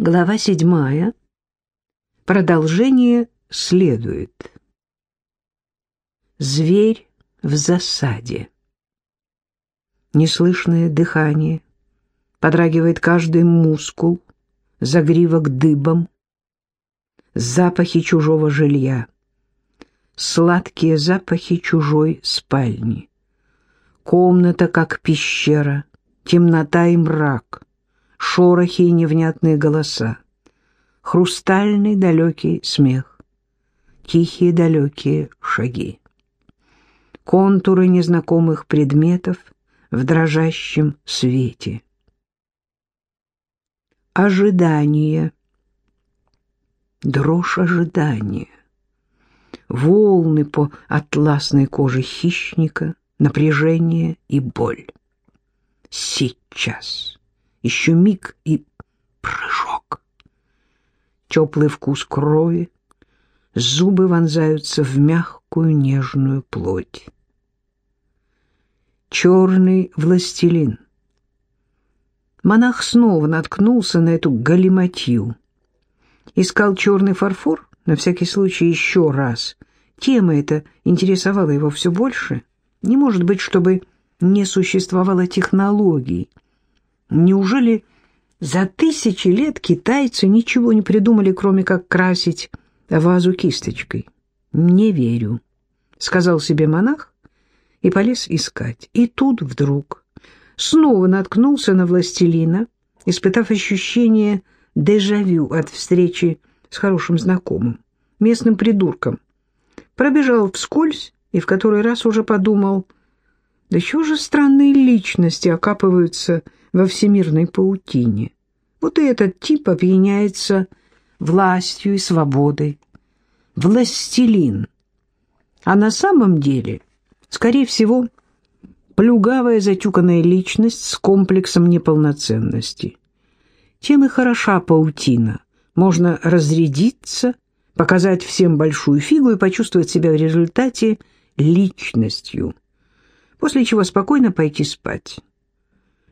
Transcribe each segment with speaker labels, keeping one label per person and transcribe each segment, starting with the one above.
Speaker 1: Глава седьмая. Продолжение следует. Зверь в засаде. Неслышное дыхание. Подрагивает каждый мускул, загривок дыбом. Запахи чужого жилья. Сладкие запахи чужой спальни. Комната, как пещера, темнота и мрак — шорохи и невнятные голоса, хрустальный далекий смех, тихие далекие шаги, контуры незнакомых предметов в дрожащем свете. Ожидание. Дрожь ожидания. Волны по атласной коже хищника, напряжение и боль. Сейчас еще миг и прыжок. Теплый вкус крови, зубы вонзаются в мягкую нежную плоть. Черный властелин. Монах снова наткнулся на эту галиматью. Искал черный фарфор, на всякий случай еще раз. Тема эта интересовала его все больше. Не может быть, чтобы не существовало технологий — Неужели за тысячи лет китайцы ничего не придумали, кроме как красить вазу кисточкой? Не верю, сказал себе монах и полез искать. И тут вдруг снова наткнулся на властелина, испытав ощущение дежавю от встречи с хорошим знакомым, местным придурком. Пробежал вскользь и в который раз уже подумал, да чего же странные личности окапываются во всемирной паутине. Вот и этот тип опьяняется властью и свободой. Властелин. А на самом деле, скорее всего, плюгавая затюканная личность с комплексом неполноценности. Тем и хороша паутина. Можно разрядиться, показать всем большую фигу и почувствовать себя в результате личностью, после чего спокойно пойти спать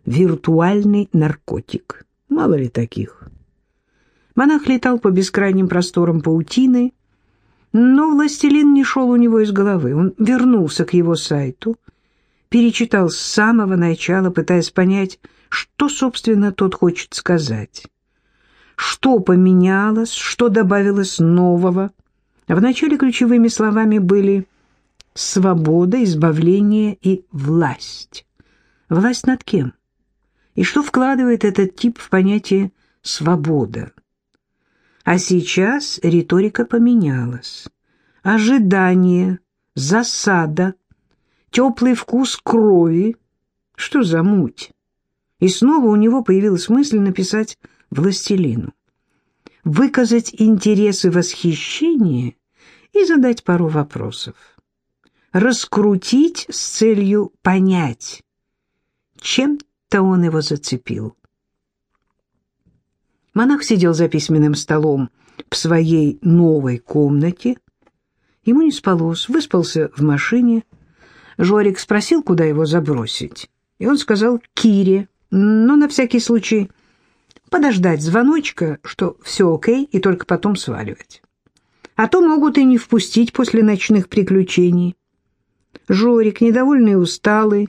Speaker 1: виртуальный наркотик. Мало ли таких. Монах летал по бескрайним просторам паутины, но властелин не шел у него из головы. Он вернулся к его сайту, перечитал с самого начала, пытаясь понять, что, собственно, тот хочет сказать. Что поменялось, что добавилось нового. Вначале ключевыми словами были «свобода», «избавление» и «власть». Власть над кем? И что вкладывает этот тип в понятие «свобода». А сейчас риторика поменялась. Ожидание, засада, теплый вкус крови. Что за муть? И снова у него появилась мысль написать «властелину». Выказать интерес и восхищение и задать пару вопросов. Раскрутить с целью понять, чем то он его зацепил. Монах сидел за письменным столом в своей новой комнате. Ему не спалось, выспался в машине. Жорик спросил, куда его забросить. И он сказал Кире, но на всякий случай подождать звоночка, что все окей, и только потом сваливать. А то могут и не впустить после ночных приключений. Жорик, недовольный и усталый,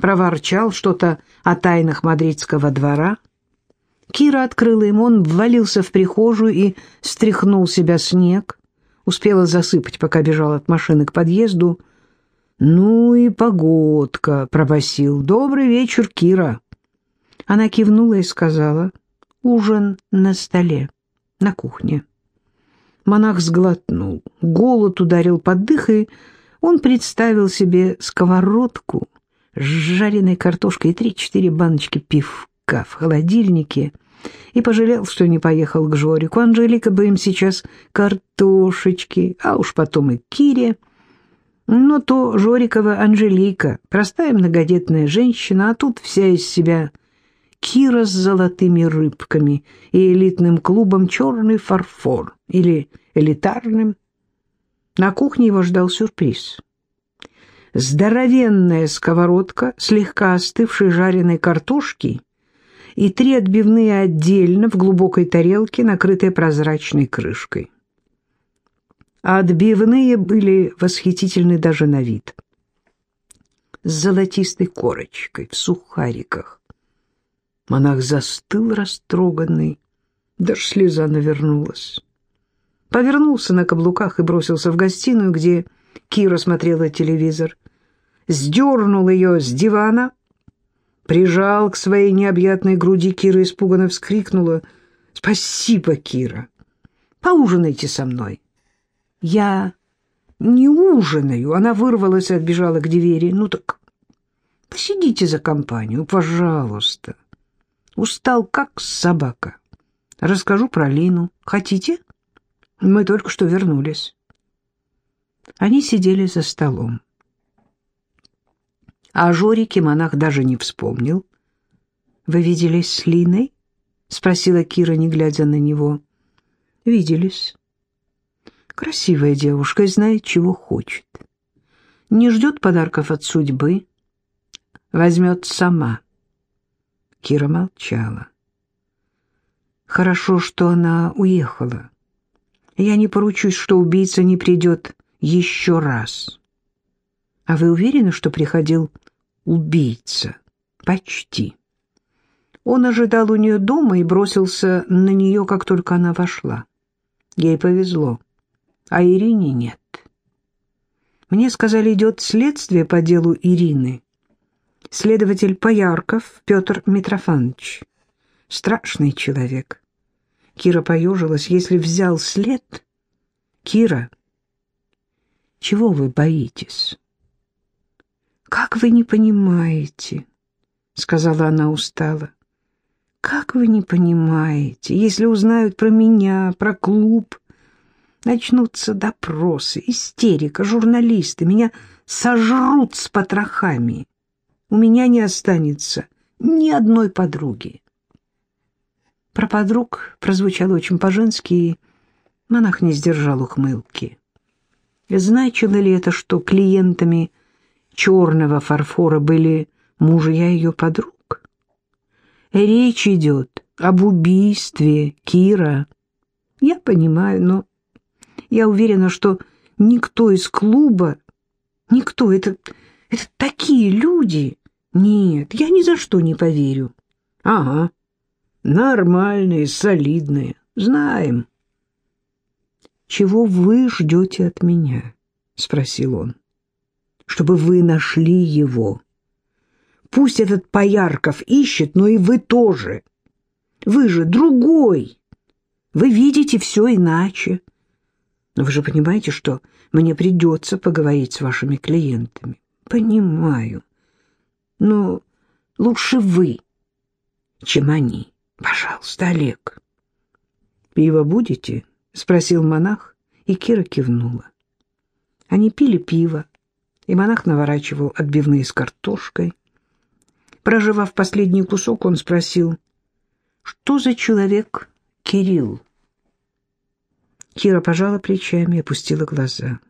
Speaker 1: проворчал что-то о тайнах мадридского двора. Кира открыла ему, он ввалился в прихожую и стряхнул себя снег. Успела засыпать, пока бежал от машины к подъезду. «Ну и погодка», — пробасил. «Добрый вечер, Кира». Она кивнула и сказала, «Ужин на столе, на кухне». Монах сглотнул, голод ударил под дых, и он представил себе сковородку — жареной картошкой и три-четыре баночки пивка в холодильнике и пожалел, что не поехал к Жорику. Анжелика бы им сейчас картошечки, а уж потом и Кире. Но то Жорикова Анжелика, простая многодетная женщина, а тут вся из себя Кира с золотыми рыбками и элитным клубом «Черный фарфор» или элитарным. На кухне его ждал сюрприз — здоровенная сковородка слегка остывшей жареной картошки и три отбивные отдельно в глубокой тарелке, накрытой прозрачной крышкой. А отбивные были восхитительны даже на вид. С золотистой корочкой, в сухариках. Монах застыл растроганный, даже слеза навернулась. Повернулся на каблуках и бросился в гостиную, где Кира смотрела телевизор. Сдернул ее с дивана, прижал к своей необъятной груди. Кира испуганно вскрикнула. «Спасибо, Кира! Поужинайте со мной!» «Я не ужинаю!» Она вырвалась и отбежала к двери. «Ну так посидите за компанию, пожалуйста!» Устал, как собака. Расскажу про Лину. Хотите? Мы только что вернулись. Они сидели за столом. О Жорике монах даже не вспомнил. «Вы виделись с Линой?» — спросила Кира, не глядя на него. «Виделись. Красивая девушка и знает, чего хочет. Не ждет подарков от судьбы. Возьмет сама». Кира молчала. «Хорошо, что она уехала. Я не поручусь, что убийца не придет еще раз. А вы уверены, что приходил убийца? Почти. Он ожидал у нее дома и бросился на нее, как только она вошла. Ей повезло, а Ирине нет. Мне сказали, идет следствие по делу Ирины. Следователь Поярков Петр Митрофанович. Страшный человек. Кира поежилась. Если взял след... Кира, чего вы боитесь? Как вы не понимаете, сказала она устало. Как вы не понимаете, если узнают про меня, про клуб, начнутся допросы, истерика, журналисты, меня сожрут с потрохами. У меня не останется ни одной подруги. Про подруг прозвучало очень по-женски, и монах не сдержал ухмылки. Значило ли это, что клиентами черного фарфора были мужья ее подруг? Речь идет об убийстве Кира. Я понимаю, но я уверена, что никто из клуба, никто, это, это такие люди. Нет, я ни за что не поверю. Ага, нормальные, солидные, знаем. «Чего вы ждете от меня?» — спросил он. «Чтобы вы нашли его. Пусть этот Поярков ищет, но и вы тоже. Вы же другой. Вы видите все иначе. Но вы же понимаете, что мне придется поговорить с вашими клиентами. Понимаю. Но лучше вы, чем они. Пожалуйста, Олег. Пиво будете?» — спросил монах, и Кира кивнула. Они пили пиво, и монах наворачивал отбивные с картошкой. Проживав последний кусок, он спросил, «Что за человек Кирилл?» Кира пожала плечами и опустила глаза.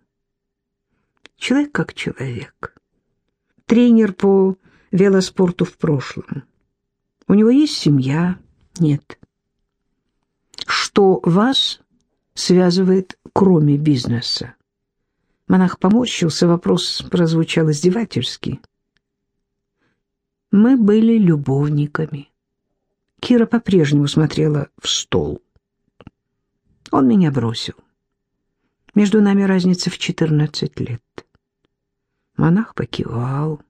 Speaker 1: Человек как человек. Тренер по велоспорту в прошлом. У него есть семья? Нет. Что вас связывает, кроме бизнеса? Монах поморщился, вопрос прозвучал издевательски. Мы были любовниками. Кира по-прежнему смотрела в стол. Он меня бросил. Между нами разница в четырнадцать лет. Монах покивал.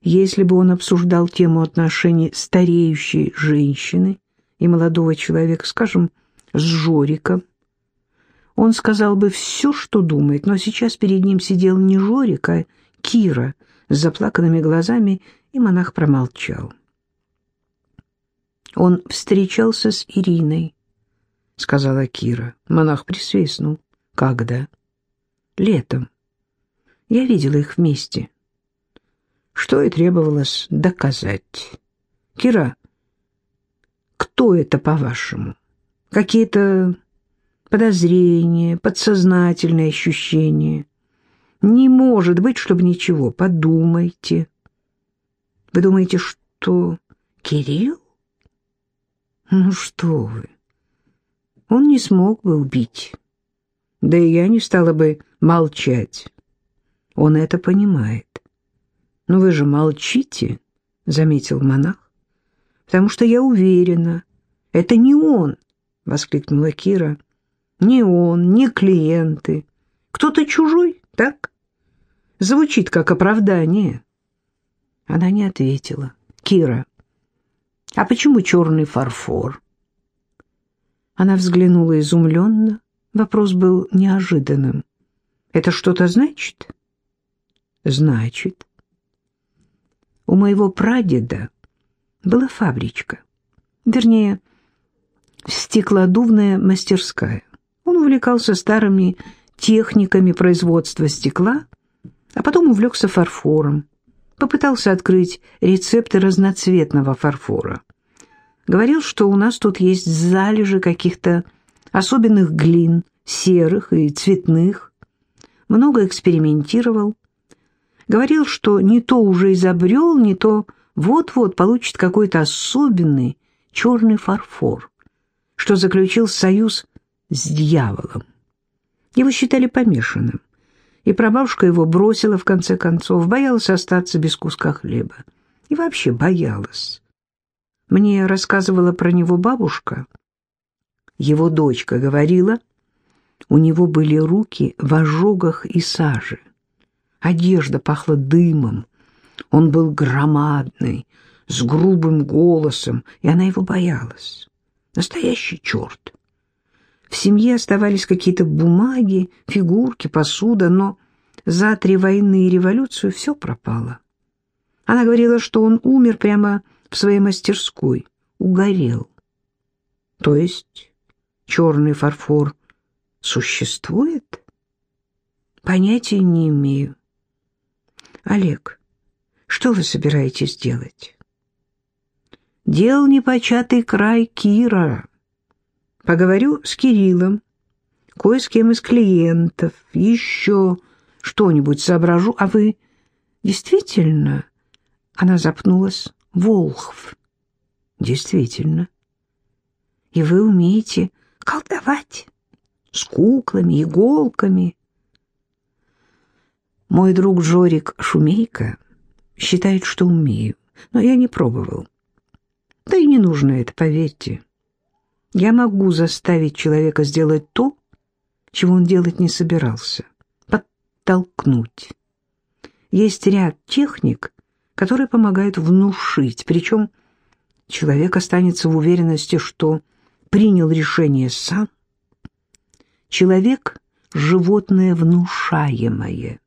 Speaker 1: Если бы он обсуждал тему отношений стареющей женщины и молодого человека, скажем, с Жориком. Он сказал бы все, что думает, но сейчас перед ним сидел не Жорик, а Кира с заплаканными глазами, и монах промолчал. «Он встречался с Ириной», — сказала Кира. Монах присвистнул. «Когда?» «Летом. Я видела их вместе». Что и требовалось доказать. «Кира, кто это, по-вашему?» какие-то подозрения, подсознательные ощущения. Не может быть, чтобы ничего. Подумайте. Вы думаете, что Кирилл? Ну что вы, он не смог бы убить. Да и я не стала бы молчать. Он это понимает. Но вы же молчите, заметил монах, потому что я уверена, это не он, воскликнула Кира. Не он, не клиенты. Кто-то чужой, так? Звучит как оправдание. Она не ответила. Кира, а почему черный фарфор? Она взглянула изумленно. Вопрос был неожиданным. Это что-то значит? Значит. У моего прадеда была фабричка. Вернее, стеклодувная мастерская. Он увлекался старыми техниками производства стекла, а потом увлекся фарфором. Попытался открыть рецепты разноцветного фарфора. Говорил, что у нас тут есть залежи каких-то особенных глин, серых и цветных. Много экспериментировал. Говорил, что не то уже изобрел, не то вот-вот получит какой-то особенный черный фарфор, что заключил союз с дьяволом. Его считали помешанным, и прабабушка его бросила в конце концов, боялась остаться без куска хлеба. И вообще боялась. Мне рассказывала про него бабушка. Его дочка говорила, у него были руки в ожогах и саже. Одежда пахла дымом. Он был громадный, с грубым голосом, и она его боялась. Настоящий черт. В семье оставались какие-то бумаги, фигурки, посуда, но за три войны и революцию все пропало. Она говорила, что он умер прямо в своей мастерской, угорел. То есть черный фарфор существует? Понятия не имею. Олег, что вы собираетесь делать? Дел непочатый край Кира. Поговорю с Кириллом, кое с кем из клиентов, еще что-нибудь соображу. А вы действительно... Она запнулась. Волхв. Действительно. И вы умеете колдовать с куклами, иголками. Мой друг Жорик Шумейко считает, что умею, но я не пробовал. Да и не нужно это, поверьте. Я могу заставить человека сделать то, чего он делать не собирался. Подтолкнуть. Есть ряд техник, которые помогают внушить, причем человек останется в уверенности, что принял решение сам. Человек — животное внушаемое.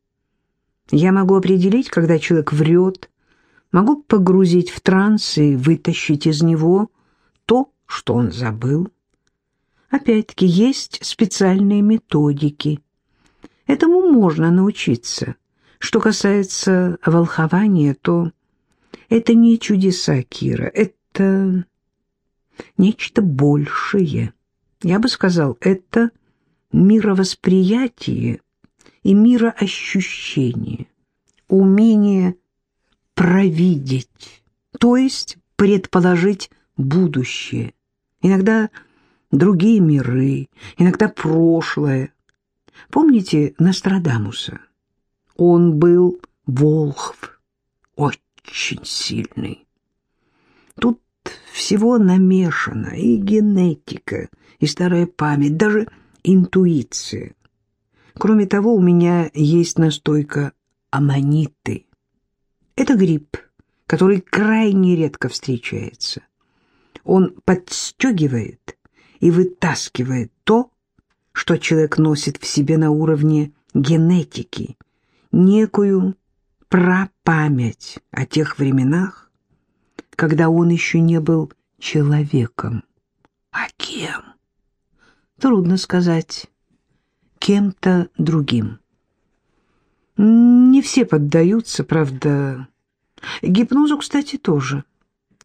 Speaker 1: Я могу определить, когда человек врет, могу погрузить в транс и вытащить из него что он забыл. Опять-таки, есть специальные методики. Этому можно научиться. Что касается волхования, то это не чудеса Кира, это нечто большее. Я бы сказал, это мировосприятие и мироощущение, умение провидеть, то есть предположить будущее. Иногда другие миры, иногда прошлое. Помните Нострадамуса? Он был волхв, очень сильный. Тут всего намешано и генетика, и старая память, даже интуиция. Кроме того, у меня есть настойка аммониты. Это гриб, который крайне редко встречается. Он подстегивает и вытаскивает то, что человек носит в себе на уровне генетики, некую прапамять о тех временах, когда он еще не был человеком. А кем? Трудно сказать. Кем-то другим. Не все поддаются, правда. Гипнозу, кстати, тоже.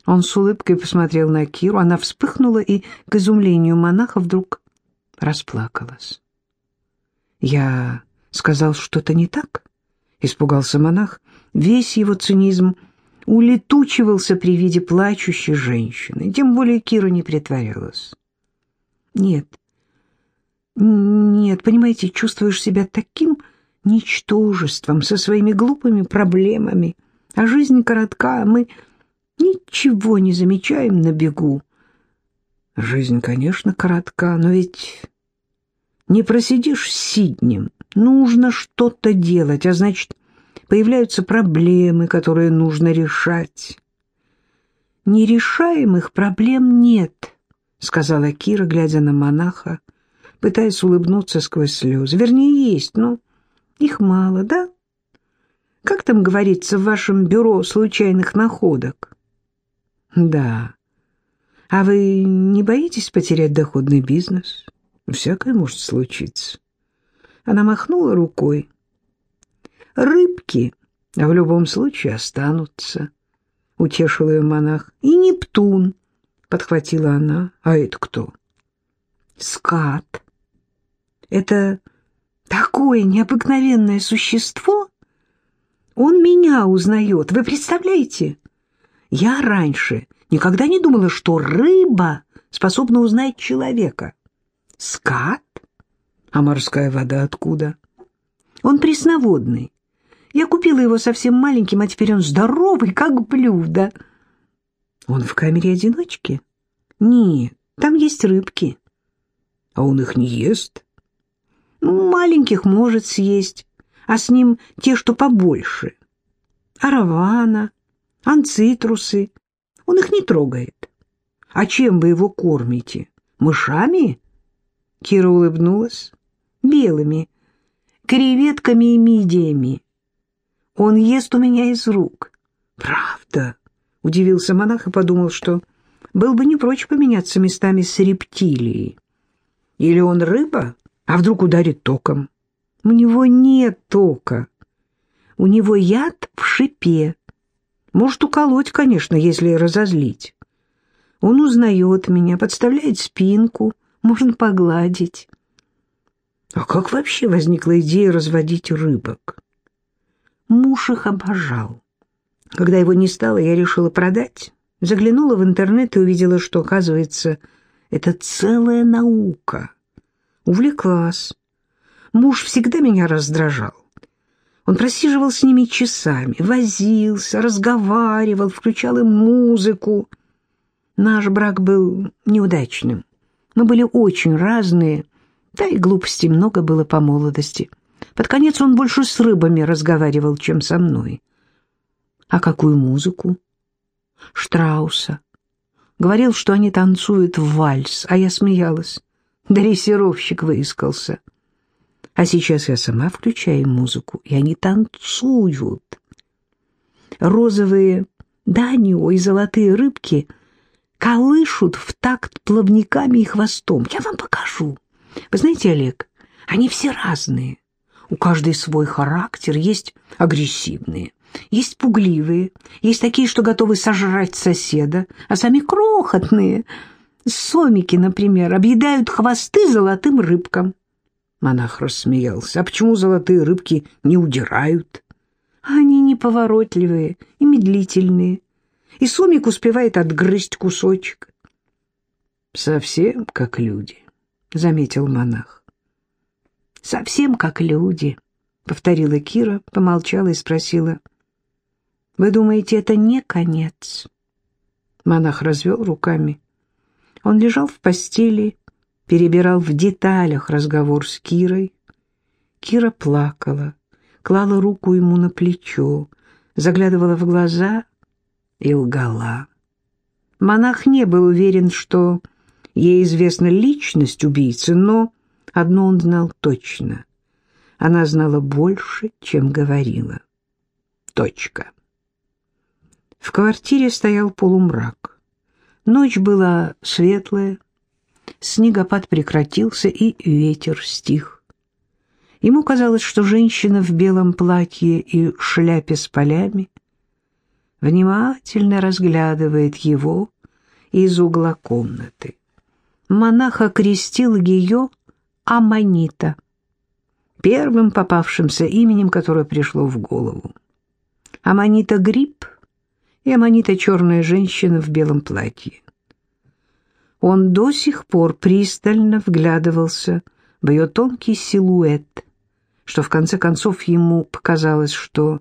Speaker 1: Он с улыбкой посмотрел на Киру. Она вспыхнула и, к изумлению монаха, вдруг расплакалась. Я сказал что-то не так? Испугался монах. Весь его цинизм улетучивался при виде плачущей женщины. Тем более Кира не притворялась. Нет, нет, понимаете, чувствуешь себя таким ничтожеством, со своими глупыми проблемами. А жизнь коротка, а мы ничего не замечаем на бегу. Жизнь, конечно, коротка, но ведь не просидишь сиднем. Нужно что-то делать, а значит, появляются проблемы, которые нужно решать. «Нерешаемых проблем нет», — сказала Кира, глядя на монаха, пытаясь улыбнуться сквозь слезы. «Вернее, есть, но их мало, да? Как там говорится в вашем бюро случайных находок?» «Да. А вы не боитесь потерять доходный бизнес? Всякое может случиться». Она махнула рукой. «Рыбки в любом случае останутся», — утешил ее монах. «И Нептун», — подхватила она. «А это кто?» «Скат. Это такое необыкновенное существо. Он меня узнает, вы представляете? Я раньше никогда не думала, что рыба способна узнать человека. Скат? А морская вода откуда? Он пресноводный. Я купила его совсем маленьким, а теперь он здоровый, как блюдо. Он в камере одиночки? Нет, там есть рыбки. А он их не ест? Ну, маленьких может съесть, а с ним те, что побольше. Аравана, анцитрусы. Он их не трогает. А чем вы его кормите? Мышами? Кира улыбнулась белыми, креветками и мидиями. Он ест у меня из рук. Правда? Удивился монах и подумал, что был бы не прочь поменяться местами с рептилией. Или он рыба, а вдруг ударит током? У него нет тока. У него яд в шипе. Может уколоть, конечно, если разозлить. Он узнает меня, подставляет спинку, можно погладить. А как вообще возникла идея разводить рыбок? Муж их обожал. Когда его не стало, я решила продать. Заглянула в интернет и увидела, что, оказывается, это целая наука. Увлеклась. Муж всегда меня раздражал. Он просиживал с ними часами, возился, разговаривал, включал им музыку. Наш брак был неудачным. Мы были очень разные, да и глупостей много было по молодости. Под конец он больше с рыбами разговаривал, чем со мной. А какую музыку? Штрауса. Говорил, что они танцуют вальс, а я смеялась. Дрессировщик выискался. А сейчас я сама включаю музыку, и они танцуют. Розовые данио и золотые рыбки колышут в такт плавниками и хвостом. Я вам покажу. Вы знаете, Олег, они все разные. У каждой свой характер, есть агрессивные, есть пугливые, есть такие, что готовы сожрать соседа, а сами крохотные. Сомики, например, объедают хвосты золотым рыбкам. Монах рассмеялся. А почему золотые рыбки не удирают? Они неповоротливые и медлительные. И сомик успевает отгрызть кусочек. Совсем как люди. — заметил монах. «Совсем как люди», — повторила Кира, помолчала и спросила. «Вы думаете, это не конец?» Монах развел руками. Он лежал в постели, перебирал в деталях разговор с Кирой. Кира плакала, клала руку ему на плечо, заглядывала в глаза и лгала. Монах не был уверен, что Ей известна личность убийцы, но одно он знал точно. Она знала больше, чем говорила. Точка. В квартире стоял полумрак. Ночь была светлая, снегопад прекратился и ветер стих. Ему казалось, что женщина в белом платье и шляпе с полями внимательно разглядывает его из угла комнаты монах окрестил ее Аманита, первым попавшимся именем, которое пришло в голову. Аманита Гриб и Аманита черная женщина в белом платье. Он до сих пор пристально вглядывался в ее тонкий силуэт, что в конце концов ему показалось, что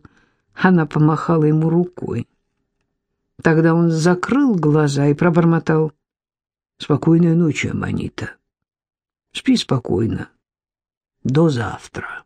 Speaker 1: она помахала ему рукой. Тогда он закрыл глаза и пробормотал «Спокойной ночи, Аманита. Спи спокойно. До завтра».